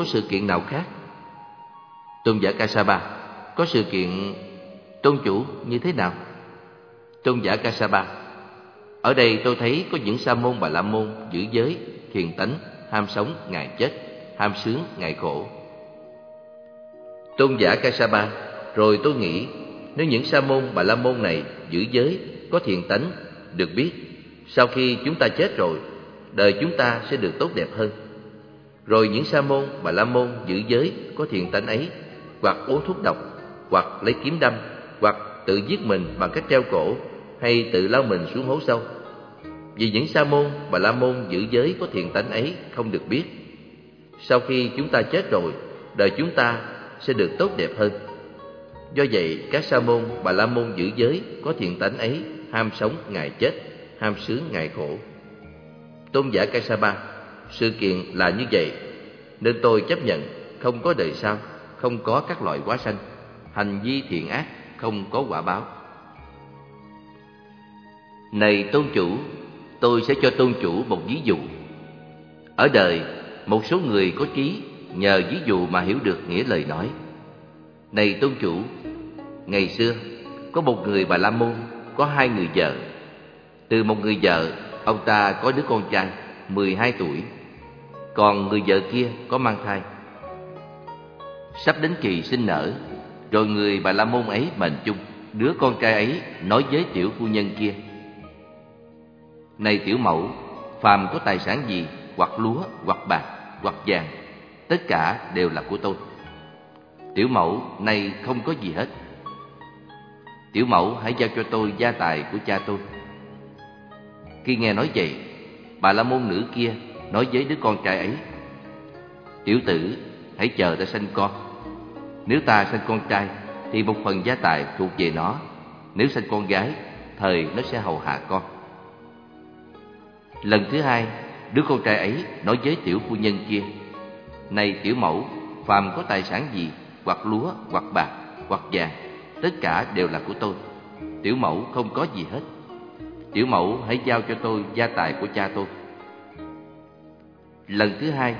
Có sự kiện nào khác? Tôn giả Kasapa có sự kiện tôn chủ như thế nào? Tôn giả Kasapa Ở đây tôi thấy có những sa môn bà la môn giữ giới, thiền tánh, ham sống ngày chết, ham sướng ngày khổ. Tôn giả Kasapa Rồi tôi nghĩ nếu những sa môn bà la môn này giữ giới, có thiền tánh, được biết sau khi chúng ta chết rồi, đời chúng ta sẽ được tốt đẹp hơn. Rồi những sa môn bà la môn giữ giới có thiền tánh ấy hoặc uống thuốc độc, hoặc lấy kiếm đâm, hoặc tự giết mình bằng cách treo cổ hay tự lao mình xuống hố sâu. Vì những sa môn và la môn giữ giới có thiền tánh ấy không được biết. Sau khi chúng ta chết rồi, đời chúng ta sẽ được tốt đẹp hơn. Do vậy, các sa môn và la môn giữ giới có thiền tánh ấy ham sống ngày chết, ham sướng ngày khổ. Tôn giả Kassapa, sự kiện là như vậy, nên tôi chấp nhận không có đời sau không có các loại quá sanh, hành vi thiện ác không có quả báo. Này tôn chủ, tôi sẽ cho tôn chủ một ví dụ. Ở đời, một số người có trí nhờ ví dụ mà hiểu được nghĩa lời nói. Này tôn chủ, ngày xưa có một người bà la môn có hai người vợ. Từ một người vợ, ông ta có đứa con trai 12 tuổi, còn người vợ kia có mang thai. Sắp đến kỳ sinh nở Rồi người bà La Môn ấy mệnh chung Đứa con trai ấy nói với tiểu phu nhân kia. Này tiểu mẫu Phàm có tài sản gì Hoặc lúa, hoặc bạc, hoặc vàng Tất cả đều là của tôi. Tiểu mẫu nay không có gì hết. Tiểu mẫu hãy giao cho tôi gia tài của cha tôi. Khi nghe nói vậy Bà la môn nữ kia nói với đứa con trai ấy Tiểu tử hãy chờ ta sanh con. Nếu ta sanh con trai Thì một phần gia tài thuộc về nó. Nếu sanh con gái Thời nó sẽ hầu hạ con. Lần thứ hai Đứa con trai ấy nói với tiểu phu nhân kia Này tiểu mẫu Phàm có tài sản gì Hoặc lúa, hoặc bạc, hoặc vàng Tất cả đều là của tôi. Tiểu mẫu không có gì hết. Tiểu mẫu hãy giao cho tôi gia tài của cha tôi. Lần thứ hai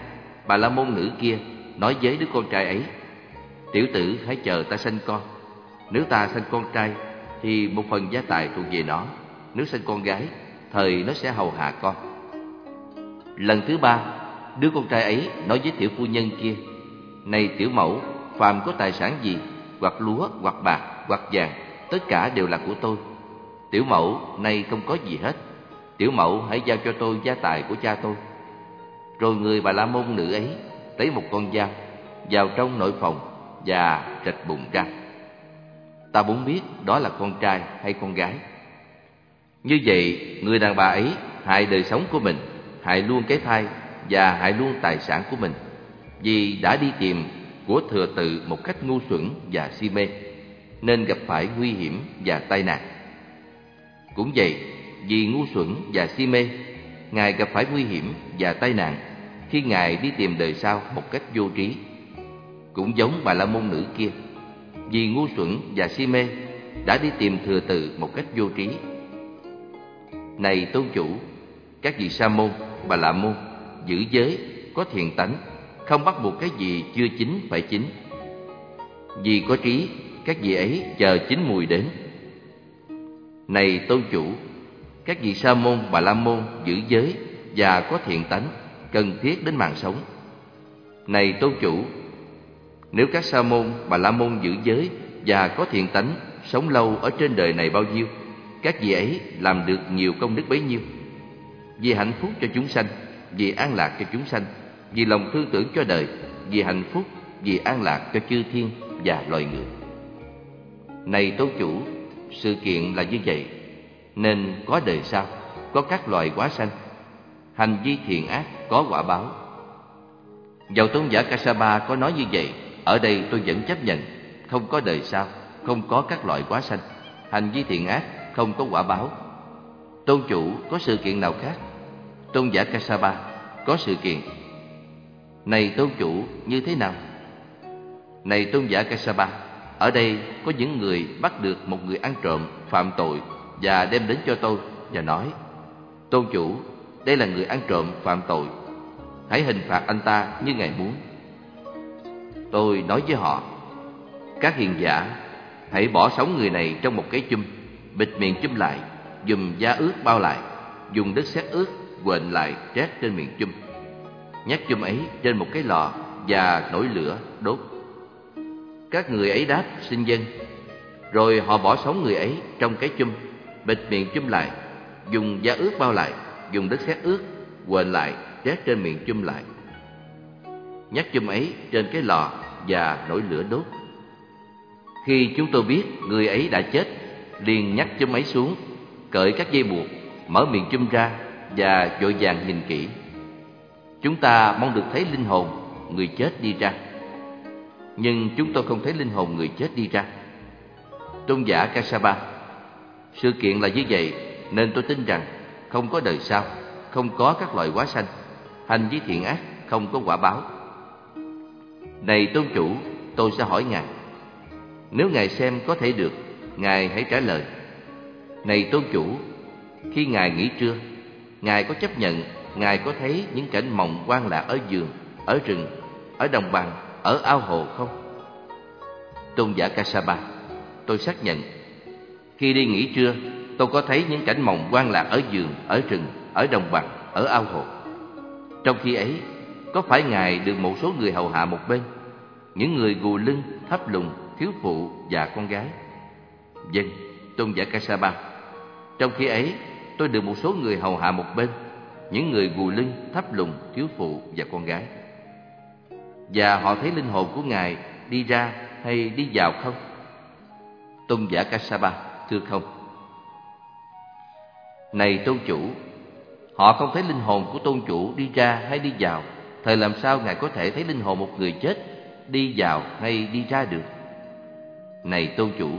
Bà la môn nữ kia nói với đứa con trai ấy Tiểu tử hãy chờ ta sanh con. Nếu ta sanh con trai Thì một phần gia tài thuộc về nó. Nếu sanh con gái Thời nó sẽ hầu hạ con. Lần thứ ba Đứa con trai ấy nói với tiểu phu nhân kia Này tiểu mẫu Phàm có tài sản gì Hoặc lúa, hoặc bạc, hoặc vàng Tất cả đều là của tôi. Tiểu mẫu nay không có gì hết. Tiểu mẫu hãy giao cho tôi gia tài của cha tôi. Rồi người bà la môn nữ ấy Lấy một con dao Vào trong nội phòng và rạch bụng ra. Ta muốn biết đó là con trai hay con gái. Như vậy, người đàn bà ấy hại đời sống của mình, hại luôn cái thai và hại luôn tài sản của mình vì đã đi tìm của thừa tự một cách ngu xuẩn và si mê nên gặp phải nguy hiểm và tai nạn. Cũng vậy, vì ngu xuẩn và si mê, Ngài gặp phải nguy hiểm và tai nạn khi Ngài đi tìm đời sau một cách vô trí. Cũng giống bà la môn nữ kia, vì ngu xuẩn và si mê, đã đi tìm thừa tự một cách vô trí. Này tôn chủ, các vị sa môn, bà la môn, giữ giới, có thiền tánh, không bắt buộc cái gì chưa chín phải chín vì có trí, các vị ấy chờ chín mùi đến. Này tôn chủ, các vị sa môn, bà la môn giữ giới và có thiện tánh cần thiết đến mạng sống này tôn chủ nếu các sa môn, bà la môn giữ giới và có thiện tánh sống lâu ở trên đời này bao nhiêu, các vị ấy làm được nhiều công đức bấy nhiêu. Vì hạnh phúc cho chúng sanh, vì an lạc cho chúng sanh, vì lòng thương tưởng cho đời, vì hạnh phúc, vì an lạc cho chư thiên và loài người. Này tôn chủ, sự kiện là như vậy, nên có đời sau, có các loài quá sanh, hành vi thiện ác có quả báo. Dầu tôn giả Kasapa có nói như vậy, ở đây tôi vẫn chấp nhận Không có đời sau Không có các loại quá sanh. Hành vi thiện ác Không có quả báo. Tôn chủ có sự kiện nào khác? Tôn giả Kasapa có sự kiện. Này tôn chủ như thế nào? Này tôn giả Kasapa Ở đây có những người bắt được một người ăn trộm phạm tội Và đem đến cho tôi Và nói Tôn chủ đây là người ăn trộm phạm tội hãy hình phạt anh ta như Ngài muốn. Tôi nói với họ, các hiền giả, hãy bỏ sống người này trong một cái chum, bịt miệng chum lại, dùng da ướt bao lại, dùng đất sét ướt quện lại trét trên miệng chum. Nhắc chum ấy trên một cái lò và nổi lửa đốt. Các người ấy đáp xin dân, rồi họ bỏ sống người ấy trong cái chum, bịt miệng chum lại, dùng da ướt bao lại, dùng đất sét ướt quện lại trét trên miệng chum lại. Nhắc chum ấy trên cái lò và nổi lửa đốt. Khi chúng tôi biết người ấy đã chết, liền nhắc chum ấy xuống, cởi các dây buộc, mở miệng chum ra và vội vàng nhìn kỹ. Chúng ta mong được thấy linh hồn người chết đi ra. Nhưng chúng tôi không thấy linh hồn người chết đi ra. Tôn giả Kasaba Sự kiện là như vậy nên tôi tin rằng không có đời sau, không có các loại quá sanh, hành vi thiện ác không có quả báo. Này tôn chủ, tôi sẽ hỏi ngài. Nếu ngài xem có thể được, ngài hãy trả lời. Này tôn chủ, khi ngài nghỉ trưa, ngài có chấp nhận ngài có thấy những cảnh mộng quan lạc ở giường, ở rừng, ở đồng bằng, ở ao hồ không? Tôn giả Kassapa, tôi xác nhận. Khi đi nghỉ trưa, tôi có thấy những cảnh mộng quan lạc ở giường, ở rừng, ở đồng bằng, ở ao hồ. Trong khi ấy, có phải Ngài được một số người hầu hạ một bên, những người gù lưng, thấp lùng, thiếu phụ và con gái? Dân, vâng, tôn giả Kasaba. Trong khi ấy, tôi được một số người hầu hạ một bên, những người gù lưng, thấp lùng, thiếu phụ và con gái. Và họ thấy linh hồn của Ngài đi ra hay đi vào không? Tôn giả Kasaba, thưa không. Này tôn chủ, họ không thấy linh hồn của tôn chủ đi ra hay đi vào, thời làm sao Ngài có thể thấy linh hồn một người chết đi vào hay đi ra được? Này tôn chủ,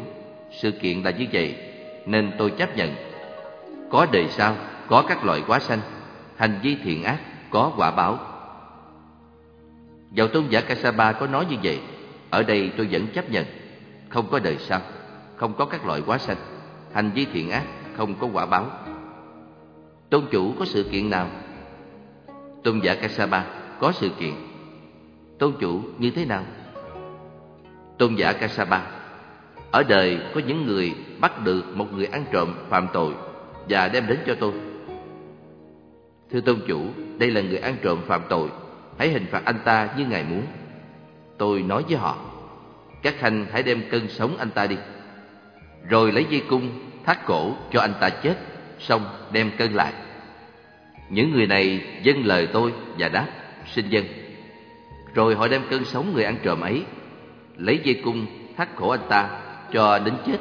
sự kiện là như vậy, nên tôi chấp nhận. Có đời sau, có các loại quá sanh, hành vi thiện ác, có quả báo. Dầu tôn giả Kasaba có nói như vậy, ở đây tôi vẫn chấp nhận. Không có đời sau, không có các loại quá sanh, hành vi thiện ác, không có quả báo. Tôn chủ có sự kiện nào? Tôn giả Kasaba có sự kiện. Tôn chủ như thế nào? Tôn giả Kasaba Ở đời có những người bắt được một người ăn trộm phạm tội và đem đến cho tôi. Thưa tôn chủ, đây là người ăn trộm phạm tội, hãy hình phạt anh ta như ngài muốn. Tôi nói với họ, các khanh hãy đem cân sống anh ta đi. Rồi lấy dây cung thắt cổ cho anh ta chết, xong đem cân lại. Những người này dâng lời tôi và đáp, xin dân. Rồi họ đem cân sống người ăn trộm ấy, lấy dây cung thắt cổ anh ta cho đến chết.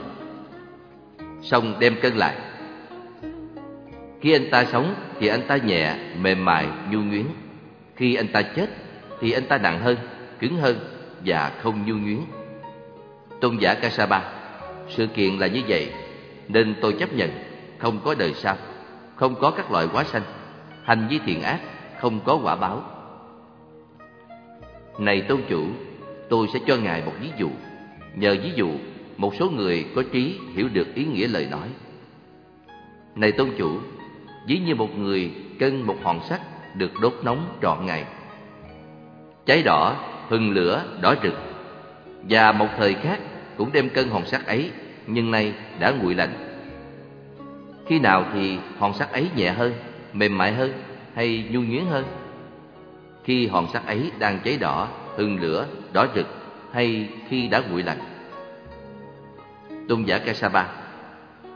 Xong đem cân lại. Khi anh ta sống thì anh ta nhẹ, mềm mại, nhu nhuyến. Khi anh ta chết thì anh ta nặng hơn, cứng hơn và không nhu nhuyến. Tôn giả Kasaba, sự kiện là như vậy, nên tôi chấp nhận không có đời sau, không có các loại quá sanh, hành vi thiện ác, không có quả báo. Này tôn chủ, tôi sẽ cho ngài một ví dụ. Nhờ ví dụ, một số người có trí hiểu được ý nghĩa lời nói. Này tôn chủ, ví như một người cân một hòn sắt được đốt nóng trọn ngày. Cháy đỏ, hừng lửa, đỏ rực. Và một thời khác cũng đem cân hòn sắt ấy, nhưng nay đã nguội lạnh. Khi nào thì hòn sắt ấy nhẹ hơn, mềm mại hơn hay nhu nhuyễn hơn? Khi hòn sắt ấy đang cháy đỏ, hừng lửa, đỏ rực hay khi đã nguội lạnh? Tôn giả Kasaba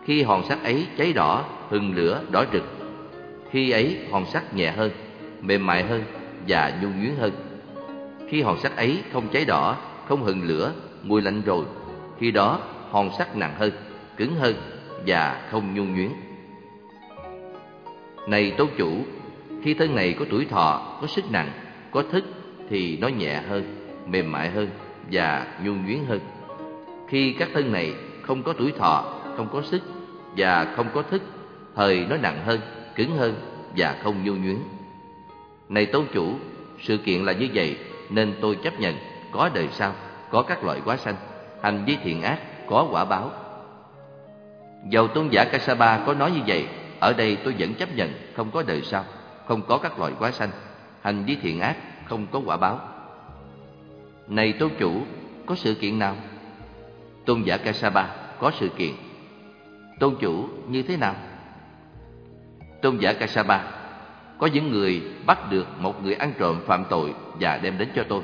Khi hòn sắt ấy cháy đỏ, hừng lửa, đỏ rực Khi ấy hòn sắt nhẹ hơn, mềm mại hơn và nhu nhuyễn hơn Khi hòn sắt ấy không cháy đỏ, không hừng lửa, nguội lạnh rồi Khi đó hòn sắt nặng hơn, cứng hơn và không nhu nhuyễn Này tố chủ, khi thân này có tuổi thọ, có sức nặng, có thức thì nó nhẹ hơn, mềm mại hơn và nhu nhuyễn hơn. Khi các thân này không có tuổi thọ, không có sức và không có thức, thời nó nặng hơn, cứng hơn và không nhu nhuyễn. Này tố chủ, sự kiện là như vậy nên tôi chấp nhận có đời sau, có các loại quá sanh, hành vi thiện ác, có quả báo. Dầu tôn giả Kasaba có nói như vậy, ở đây tôi vẫn chấp nhận không có đời sau, không có các loại quá sanh, hành vi thiện ác không có quả báo. Này tôn chủ, có sự kiện nào? Tôn giả Kasapa có sự kiện. Tôn chủ như thế nào? Tôn giả Kasapa có những người bắt được một người ăn trộm phạm tội và đem đến cho tôi.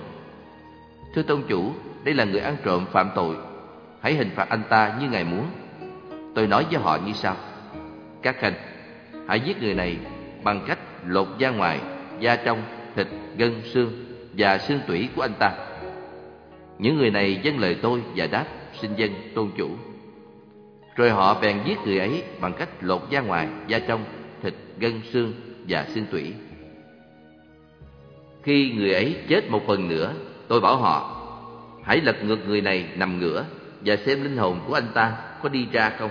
Thưa tôn chủ, đây là người ăn trộm phạm tội, hãy hình phạt anh ta như ngài muốn. Tôi nói với họ như sau: Các khanh, hãy giết người này bằng cách lột da ngoài, da trong, thịt, gân, xương và xương tủy của anh ta. Những người này dâng lời tôi và đáp xin dân tôn chủ. Rồi họ bèn giết người ấy bằng cách lột da ngoài, da trong, thịt, gân, xương và xương tủy. Khi người ấy chết một phần nữa, tôi bảo họ hãy lật ngược người này nằm ngửa và xem linh hồn của anh ta có đi ra không.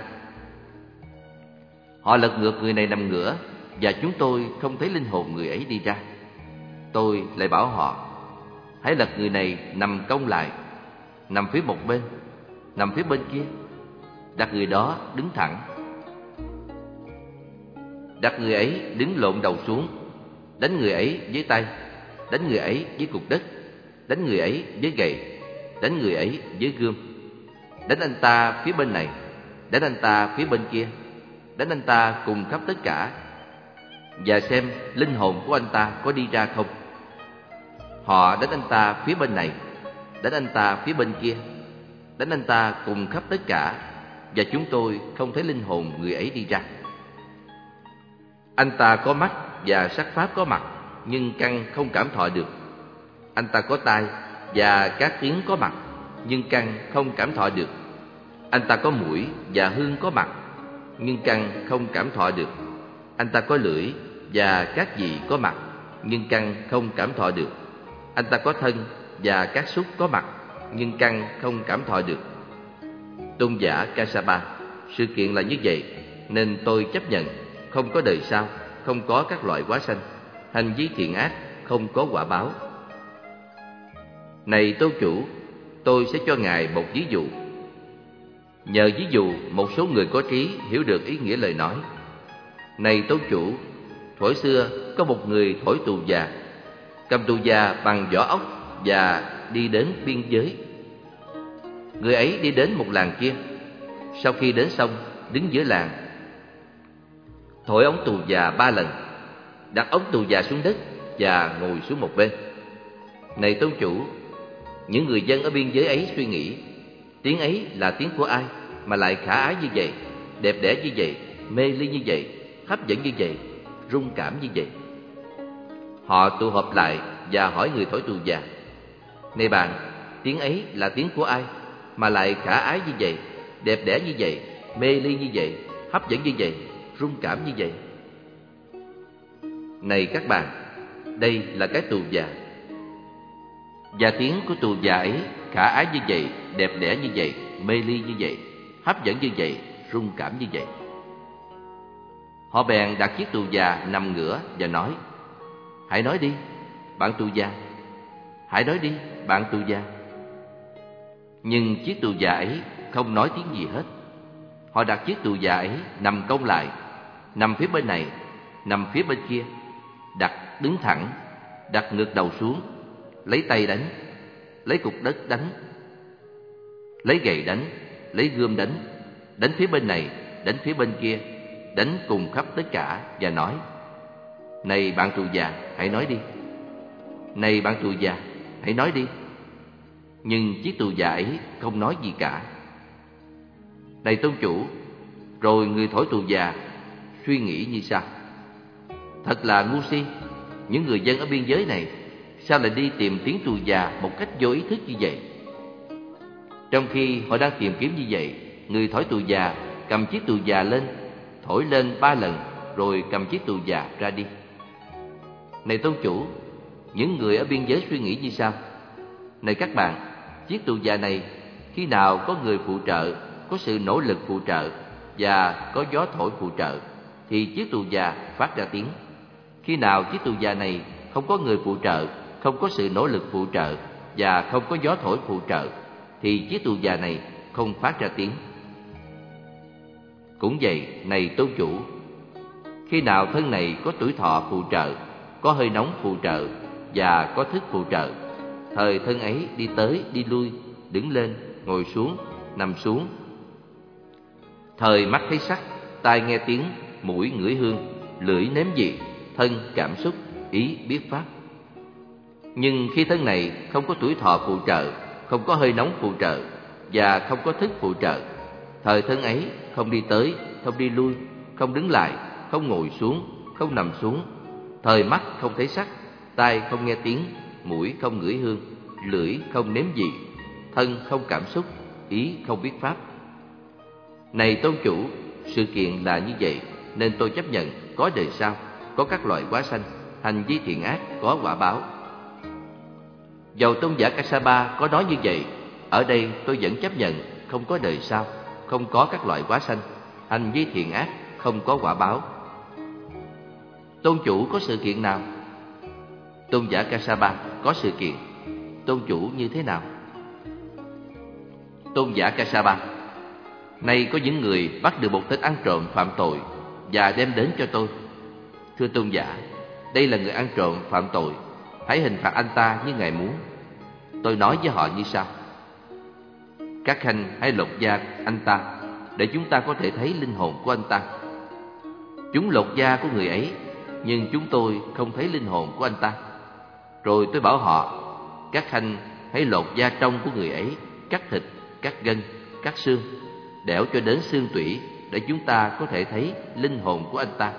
Họ lật ngược người này nằm ngửa và chúng tôi không thấy linh hồn người ấy đi ra. Tôi lại bảo họ hãy lật người này nằm cong lại, nằm phía một bên, nằm phía bên kia. Đặt người đó đứng thẳng đặt người ấy đứng lộn đầu xuống, đánh người ấy với tay, đánh người ấy với cục đất, đánh người ấy với gậy, đánh người ấy với gươm, đánh anh ta phía bên này, đánh anh ta phía bên kia, đánh anh ta cùng khắp tất cả, và xem linh hồn của anh ta có đi ra không. Họ đánh anh ta phía bên này, đánh anh ta phía bên kia, đánh anh ta cùng khắp tất cả, và chúng tôi không thấy linh hồn người ấy đi ra. Anh ta có mắt và sắc pháp có mặt, nhưng căn không cảm thọ được. Anh ta có tai và các tiếng có mặt, nhưng căn không cảm thọ được. Anh ta có mũi và hương có mặt, nhưng căn không cảm thọ được. Anh ta có lưỡi và các vị có mặt, nhưng căn không cảm thọ được. Anh ta có thân và các xúc có mặt, nhưng căn không cảm thọ được. Tôn giả Kasapa, sự kiện là như vậy, nên tôi chấp nhận không có đời sau, không có các loại quá sanh, hành vi thiện ác, không có quả báo. Này tôn chủ, tôi sẽ cho ngài một ví dụ. Nhờ ví dụ, một số người có trí hiểu được ý nghĩa lời nói. Này tôn chủ, thổi xưa có một người thổi tù già, cầm tù già bằng vỏ ốc và đi đến biên giới. Người ấy đi đến một làng kia. Sau khi đến xong, đứng giữa làng thổi ống tù già ba lần, đặt ống tù già xuống đất và ngồi xuống một bên. Này tôn chủ, những người dân ở biên giới ấy suy nghĩ, tiếng ấy là tiếng của ai mà lại khả ái như vậy, đẹp đẽ như vậy, mê ly như vậy, hấp dẫn như vậy, rung cảm như vậy. Họ tụ họp lại và hỏi người thổi tù già, Này bạn, tiếng ấy là tiếng của ai mà lại khả ái như vậy, đẹp đẽ như vậy, mê ly như vậy, hấp dẫn như vậy? rung cảm như vậy Này các bạn Đây là cái tù già Và tiếng của tù già ấy Khả ái như vậy, đẹp đẽ như vậy Mê ly như vậy Hấp dẫn như vậy, rung cảm như vậy. Họ bèn đặt chiếc tù già nằm ngửa và nói Hãy nói đi, bạn tù già. Hãy nói đi, bạn tù già. Nhưng chiếc tù già ấy không nói tiếng gì hết. Họ đặt chiếc tù già ấy nằm cong lại nằm phía bên này, nằm phía bên kia, đặt đứng thẳng, đặt ngược đầu xuống, lấy tay đánh, lấy cục đất đánh, lấy gậy đánh, lấy gươm đánh, đánh phía bên này, đánh phía bên kia, đánh cùng khắp tất cả và nói: "Này bạn tù già, hãy nói đi. Này bạn tù già, hãy nói đi." Nhưng chiếc tù già ấy không nói gì cả. "Này tôn chủ," rồi người thổi tù già suy nghĩ như sau Thật là ngu si Những người dân ở biên giới này Sao lại đi tìm tiếng tù già một cách vô ý thức như vậy? Trong khi họ đang tìm kiếm như vậy Người thổi tù già cầm chiếc tù già lên Thổi lên ba lần Rồi cầm chiếc tù già ra đi. Này tôn chủ Những người ở biên giới suy nghĩ như sao Này các bạn Chiếc tù già này Khi nào có người phụ trợ Có sự nỗ lực phụ trợ Và có gió thổi phụ trợ thì chiếc tù già phát ra tiếng. Khi nào chiếc tù già này không có người phụ trợ, không có sự nỗ lực phụ trợ và không có gió thổi phụ trợ, thì chiếc tù già này không phát ra tiếng. Cũng vậy, này tôn chủ, khi nào thân này có tuổi thọ phụ trợ, có hơi nóng phụ trợ và có thức phụ trợ. Thời thân ấy đi tới, đi lui, đứng lên, ngồi xuống, nằm xuống. Thời mắt thấy sắc, tai nghe tiếng, mũi ngửi hương, lưỡi nếm vị, thân cảm xúc, ý biết pháp. Nhưng khi thân này không có tuổi thọ phụ trợ, không có hơi nóng phụ trợ và không có thức phụ trợ, thời thân ấy không đi tới, không đi lui, không đứng lại, không ngồi xuống, không nằm xuống, thời mắt không thấy sắc, tai không nghe tiếng, mũi không ngửi hương, lưỡi không nếm vị, thân không cảm xúc, ý không biết pháp. Này tôn chủ, sự kiện là như vậy, nên tôi chấp nhận có đời sau, có các loại quá sanh, hành vi thiện ác có quả báo. Dầu tôn giả Kasapa có nói như vậy, ở đây tôi vẫn chấp nhận không có đời sau, không có các loại quá sanh, hành vi thiện ác không có quả báo. Tôn chủ có sự kiện nào? Tôn giả Kasapa có sự kiện. Tôn chủ như thế nào? Tôn giả Kasapa Nay có những người bắt được một tên ăn trộm phạm tội Và đem đến cho tôi Thưa tôn giả Đây là người ăn trộm phạm tội Hãy hình phạt anh ta như ngài muốn Tôi nói với họ như sau. Các khanh hãy lột da anh ta Để chúng ta có thể thấy linh hồn của anh ta. Chúng lột da của người ấy Nhưng chúng tôi không thấy linh hồn của anh ta. Rồi tôi bảo họ Các khanh hãy lột da trong của người ấy Cắt thịt, cắt gân, cắt xương Đẽo cho đến xương tủy Để chúng ta có thể thấy linh hồn của anh ta.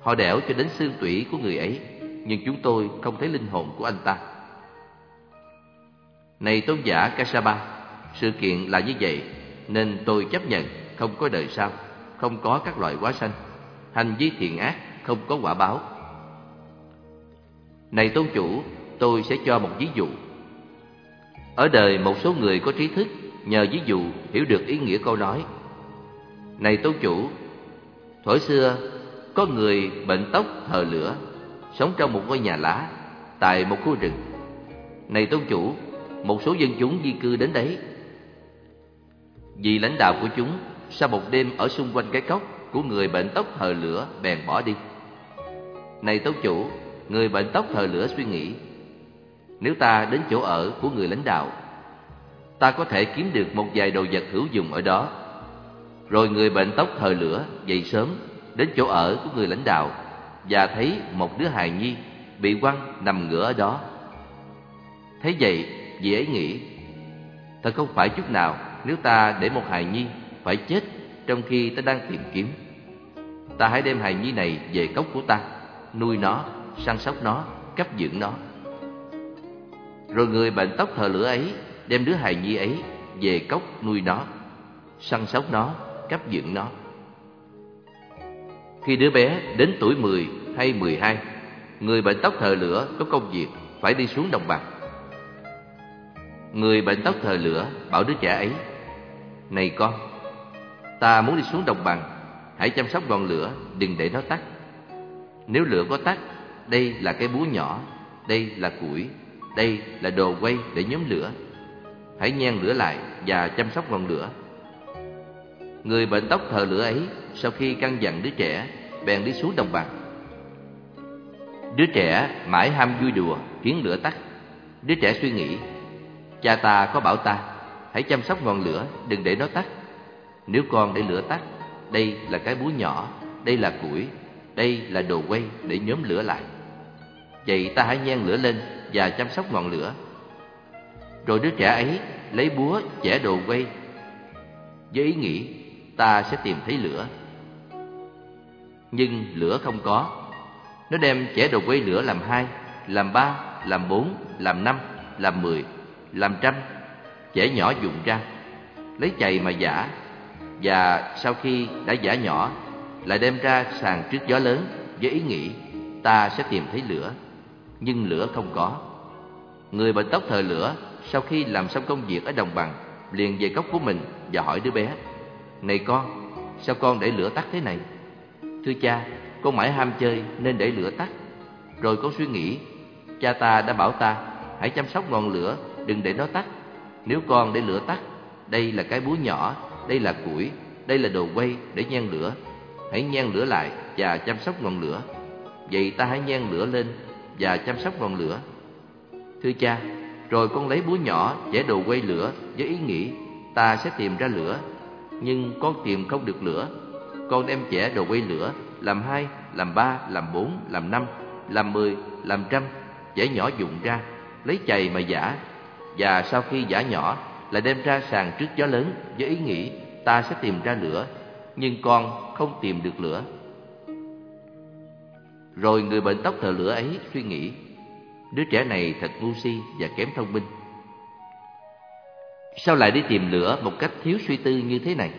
Họ đẽo cho đến xương tủy của người ấy Nhưng chúng tôi không thấy linh hồn của anh ta. Này tôn giả Kasapa Sự kiện là như vậy, Nên tôi chấp nhận không có đời sau, Không có các loại quá sanh. Hành vi thiện ác không có quả báo. Này tôn chủ, Tôi sẽ cho một ví dụ. Ở đời một số người có trí thức, Nhờ ví dụ hiểu được ý nghĩa câu nói. Này tôn chủ Thổi xưa, có người bệnh tóc thờ lửa, Sống trong một ngôi nhà lá, Tại một khu rừng. Này tôn chủ một số dân chúng di cư đến đấy. Vì lãnh đạo của chúng Sau một đêm ở xung quanh cái cốc Của người bệnh tóc hờ lửa bèn bỏ đi. Này tấu chủ Người bệnh tóc hờ lửa suy nghĩ Nếu ta đến chỗ ở của người lãnh đạo Ta có thể kiếm được một vài đồ vật hữu dụng ở đó. Rồi người bệnh tóc hờ lửa dậy sớm đến chỗ ở của người lãnh đạo và thấy một đứa hài nhi bị quăng nằm ngửa ở đó. Thấy vậy, dễ ấy nghĩ, thật không phải chút nào nếu ta để một hài nhi phải chết trong khi ta đang tìm kiếm. Ta hãy đem hài nhi này về cốc của ta, nuôi nó, săn sóc nó, cấp dưỡng nó. Rồi người bệnh tóc thờ lửa ấy đem đứa hài nhi ấy về cốc nuôi nó, săn sóc nó, cấp dưỡng nó. Khi đứa bé đến tuổi 10 hay 12, người bệnh tóc thờ lửa có công việc phải đi xuống đồng bằng. Người bệnh tóc thờ lửa bảo đứa trẻ ấy, Này con, ta muốn đi xuống đồng bằng, hãy chăm sóc ngọn lửa, đừng để nó tắt. Nếu lửa có tắt, đây là cái búa nhỏ, đây là củi, đây là đồ quay để nhóm lửa. Hãy nhen lửa lại và chăm sóc ngọn lửa. Người bệnh tóc thờ lửa ấy sau khi căn dặn đứa trẻ bèn đi xuống đồng bằng đứa trẻ mãi ham vui đùa khiến lửa tắt đứa trẻ suy nghĩ cha ta có bảo ta hãy chăm sóc ngọn lửa đừng để nó tắt. Nếu con để lửa tắt đây là cái búa nhỏ đây là củi đây là đồ quay để nhóm lửa lại. Vậy ta hãy nhen lửa lên và chăm sóc ngọn lửa. Rồi đứa trẻ ấy lấy búa chẻ đồ quay. Với ý nghĩ ta sẽ tìm thấy lửa. Nhưng lửa không có. Nó đem chẻ đồ quay lửa làm hai, làm ba, làm bốn, làm năm, làm mười, làm trăm, chẻ nhỏ dùng ra, lấy chày mà giả, và sau khi đã giả nhỏ, lại đem ra sàn trước gió lớn với ý nghĩ ta sẽ tìm thấy lửa, nhưng lửa không có. Người bệnh tóc thờ lửa sau khi làm xong công việc ở đồng bằng liền về góc của mình và hỏi đứa bé Này con, sao con để lửa tắt thế này? Thưa cha, con mãi ham chơi nên để lửa tắt. Rồi con suy nghĩ, cha ta đã bảo ta hãy chăm sóc ngọn lửa, đừng để nó tắt. Nếu con để lửa tắt, đây là cái búa nhỏ, đây là củi, đây là đồ quay để nhen lửa. Hãy nhen lửa lại và chăm sóc ngọn lửa. Vậy ta hãy nhen lửa lên và chăm sóc ngọn lửa. Thưa cha, rồi con lấy búa nhỏ vẽ đồ quay lửa với ý nghĩ ta sẽ tìm ra lửa. Nhưng con tìm không được lửa. Con đem vẽ đồ quay lửa làm hai, làm ba, làm bốn, làm năm, làm mười, làm trăm, vẽ nhỏ dụng ra, lấy chày mà giả. Và sau khi giả nhỏ, lại đem ra sàn trước gió lớn với ý nghĩ ta sẽ tìm ra lửa. Nhưng con không tìm được lửa. Rồi người bệnh tóc thờ lửa ấy suy nghĩ Đứa trẻ này thật ngu si và kém thông minh Sao lại đi tìm lửa một cách thiếu suy tư như thế này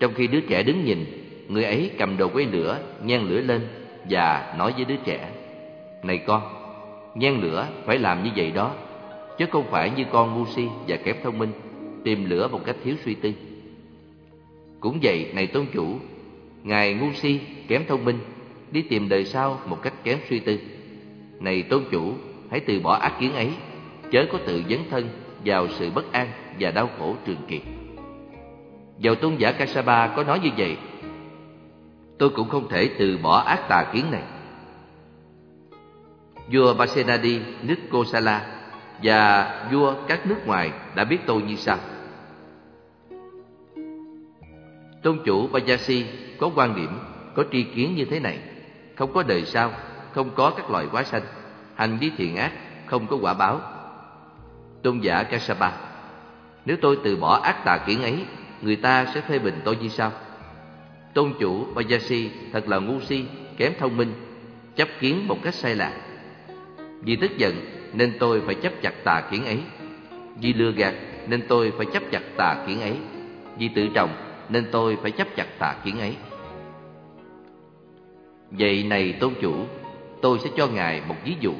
Trong khi đứa trẻ đứng nhìn Người ấy cầm đầu quay lửa Nhen lửa lên Và nói với đứa trẻ Này con Nhen lửa phải làm như vậy đó Chứ không phải như con ngu si và kém thông minh Tìm lửa một cách thiếu suy tư Cũng vậy này tôn chủ Ngài ngu si kém thông minh đi tìm đời sau một cách kém suy tư. Này tôn chủ, hãy từ bỏ ác kiến ấy, chớ có tự dấn thân vào sự bất an và đau khổ trường kỳ. Dầu tôn giả Kasapa có nói như vậy, tôi cũng không thể từ bỏ ác tà kiến này. Vua Basenadi nước Kosala và vua các nước ngoài đã biết tôi như sau. Tôn chủ Bajasi có quan điểm, có tri kiến như thế này không có đời sau, không có các loài quá sanh, hành vi thiện ác, không có quả báo. Tôn giả Kasapa Nếu tôi từ bỏ ác tà kiến ấy, người ta sẽ phê bình tôi như sau. Tôn chủ Bajasi thật là ngu si, kém thông minh, chấp kiến một cách sai lạc. Vì tức giận nên tôi phải chấp chặt tà kiến ấy. Vì lừa gạt nên tôi phải chấp chặt tà kiến ấy. Vì tự trọng nên tôi phải chấp chặt tà kiến ấy. Vậy này tôn chủ, tôi sẽ cho ngài một ví dụ.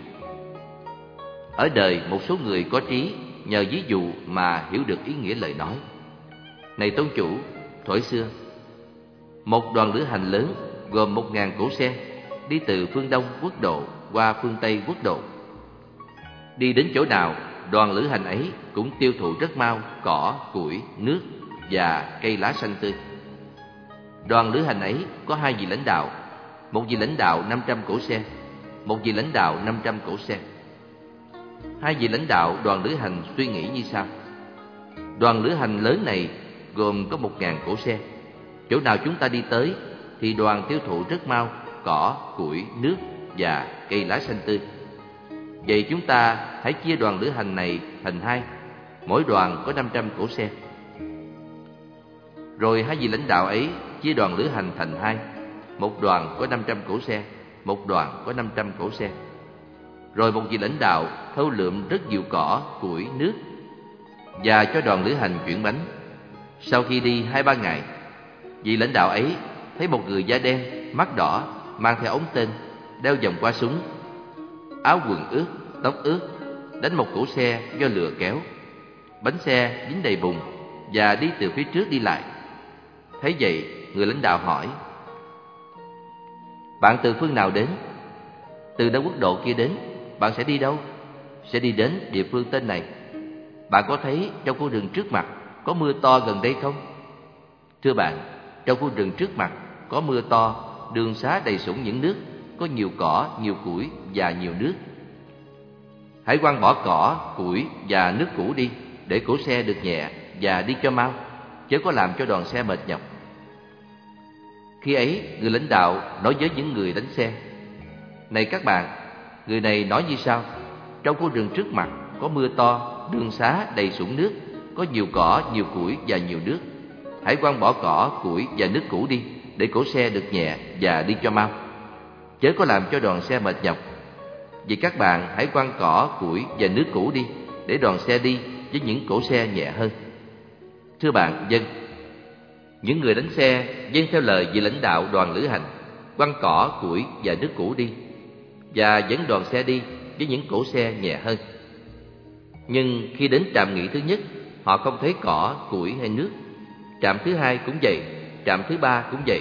Ở đời một số người có trí nhờ ví dụ mà hiểu được ý nghĩa lời nói. Này tôn chủ, thuở xưa, một đoàn lữ hành lớn gồm một ngàn cỗ xe đi từ phương Đông quốc độ qua phương Tây quốc độ. Đi đến chỗ nào, đoàn lữ hành ấy cũng tiêu thụ rất mau cỏ, củi, nước và cây lá xanh tươi. Đoàn lữ hành ấy có hai vị lãnh đạo một vị lãnh đạo 500 cổ xe, một vị lãnh đạo 500 cổ xe. Hai vị lãnh đạo đoàn lữ hành suy nghĩ như sau. Đoàn lữ hành lớn này gồm có một ngàn cổ xe. Chỗ nào chúng ta đi tới thì đoàn tiêu thụ rất mau cỏ, củi, nước và cây lá xanh tươi. Vậy chúng ta hãy chia đoàn lữ hành này thành hai, mỗi đoàn có 500 cổ xe. Rồi hai vị lãnh đạo ấy chia đoàn lữ hành thành hai, một đoàn có 500 cỗ xe, một đoàn có 500 cỗ xe. Rồi một vị lãnh đạo thâu lượm rất nhiều cỏ, củi, nước và cho đoàn lữ hành chuyển bánh. Sau khi đi hai ba ngày, vị lãnh đạo ấy thấy một người da đen, mắt đỏ, mang theo ống tên, đeo vòng qua súng, áo quần ướt, tóc ướt, đánh một cỗ xe do lừa kéo. Bánh xe dính đầy bùn và đi từ phía trước đi lại. Thấy vậy, người lãnh đạo hỏi: bạn từ phương nào đến? Từ đâu quốc độ kia đến? Bạn sẽ đi đâu? Sẽ đi đến địa phương tên này. Bạn có thấy trong khu rừng trước mặt có mưa to gần đây không? Thưa bạn, trong khu rừng trước mặt có mưa to, đường xá đầy sũng những nước, có nhiều cỏ, nhiều củi và nhiều nước. Hãy quăng bỏ cỏ, củi và nước cũ đi để cổ xe được nhẹ và đi cho mau, chớ có làm cho đoàn xe mệt nhọc. Khi ấy, người lãnh đạo nói với những người đánh xe Này các bạn, người này nói như sau Trong khu rừng trước mặt có mưa to, đường xá đầy sũng nước Có nhiều cỏ, nhiều củi và nhiều nước Hãy quăng bỏ cỏ, củi và nước cũ đi Để cổ xe được nhẹ và đi cho mau Chớ có làm cho đoàn xe mệt nhọc Vì các bạn hãy quăng cỏ, củi và nước cũ đi Để đoàn xe đi với những cỗ xe nhẹ hơn Thưa bạn, dân những người đánh xe dân theo lời vị lãnh đạo đoàn lữ hành, quăng cỏ, củi và nước cũ đi, và dẫn đoàn xe đi với những cỗ xe nhẹ hơn. Nhưng khi đến trạm nghỉ thứ nhất, họ không thấy cỏ, củi hay nước. Trạm thứ hai cũng vậy, trạm thứ ba cũng vậy,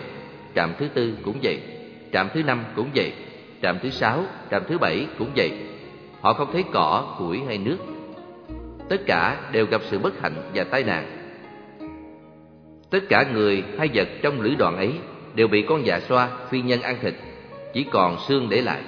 trạm thứ tư cũng vậy, trạm thứ năm cũng vậy, trạm thứ sáu, trạm thứ bảy cũng vậy. Họ không thấy cỏ, củi hay nước. Tất cả đều gặp sự bất hạnh và tai nạn Tất cả người hay vật trong lữ đoàn ấy đều bị con dạ xoa phi nhân ăn thịt. chỉ còn xương để lại.